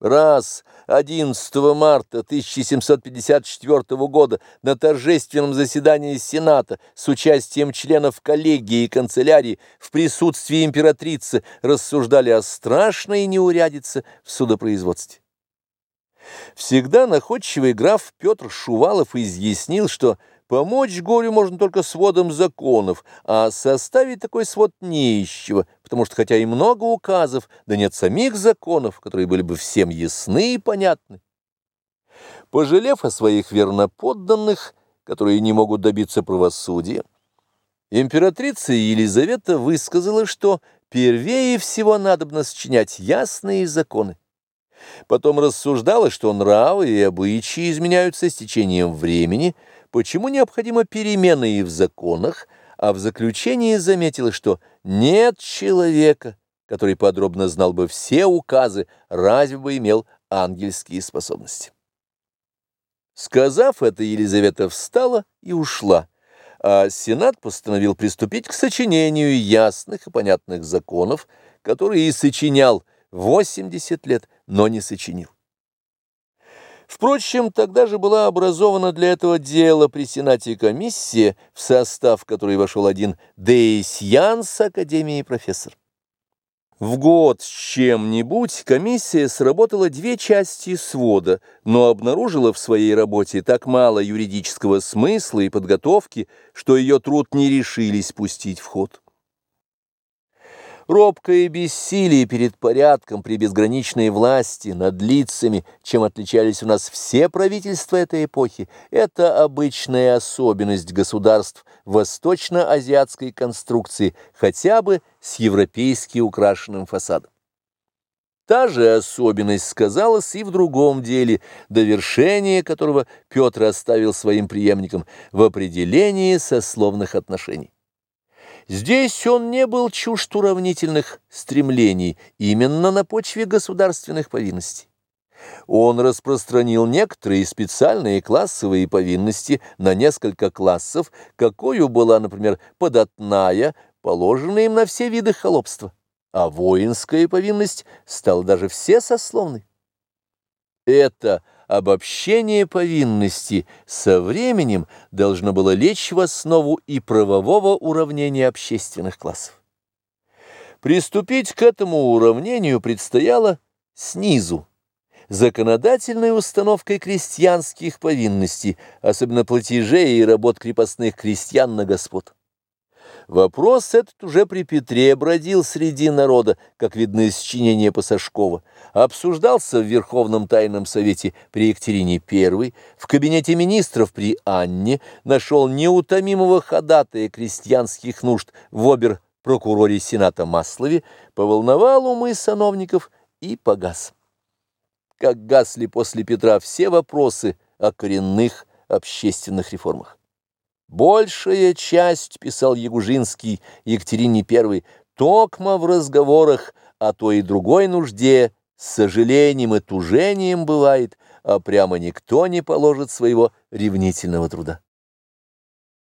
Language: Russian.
Раз 11 марта 1754 года на торжественном заседании Сената с участием членов коллегии и канцелярии в присутствии императрицы рассуждали о страшной неурядице в судопроизводстве. Всегда находчивый граф Петр Шувалов изъяснил, что Помочь горю можно только сводом законов, а составить такой свод неищего, потому что хотя и много указов, да нет самих законов, которые были бы всем ясны и понятны. Пожалев о своих верноподданных, которые не могут добиться правосудия, императрица Елизавета высказала, что первее всего надобно сочинять ясные законы. Потом рассуждала, что нравы и обычаи изменяются с течением времени, почему необходима перемена и в законах, а в заключении заметила, что нет человека, который подробно знал бы все указы, разве бы имел ангельские способности. Сказав это, Елизавета встала и ушла, а Сенат постановил приступить к сочинению ясных и понятных законов, которые и сочинял 80 лет, но не сочинил. Впрочем, тогда же была образована для этого дела при Сенате комиссия, в состав которой вошел один Дейсьян с Академии профессор. В год с чем-нибудь комиссия сработала две части свода, но обнаружила в своей работе так мало юридического смысла и подготовки, что ее труд не решились пустить в ход. Робкое бессилие перед порядком при безграничной власти над лицами, чем отличались у нас все правительства этой эпохи, это обычная особенность государств восточно-азиатской конструкции, хотя бы с европейски украшенным фасадом. Та же особенность сказалась и в другом деле, довершение которого Петр оставил своим преемникам в определении сословных отношений. Здесь он не был чужд уравнительных стремлений именно на почве государственных повинностей. Он распространил некоторые специальные классовые повинности на несколько классов, какую была, например, податная, положенная им на все виды холопства, а воинская повинность стала даже все сословной. Это – обобщение повинности со временем должно было лечь в основу и правового уравнения общественных классов. Приступить к этому уравнению предстояло снизу, законодательной установкой крестьянских повинностей, особенно платежей и работ крепостных крестьян на господ. Вопрос этот уже при Петре бродил среди народа, как видно из сочинения Пасашкова, обсуждался в Верховном Тайном Совете при Екатерине I, в кабинете министров при Анне, нашел неутомимого ходатая крестьянских нужд в обер-прокуроре Сената Маслове, поволновал умы сановников и погас. Как гасли после Петра все вопросы о коренных общественных реформах. Большая часть, писал Ягужинский Екатерине I, токма в разговорах о той и другой нужде, с сожалением и тужением бывает, а прямо никто не положит своего ревнительного труда.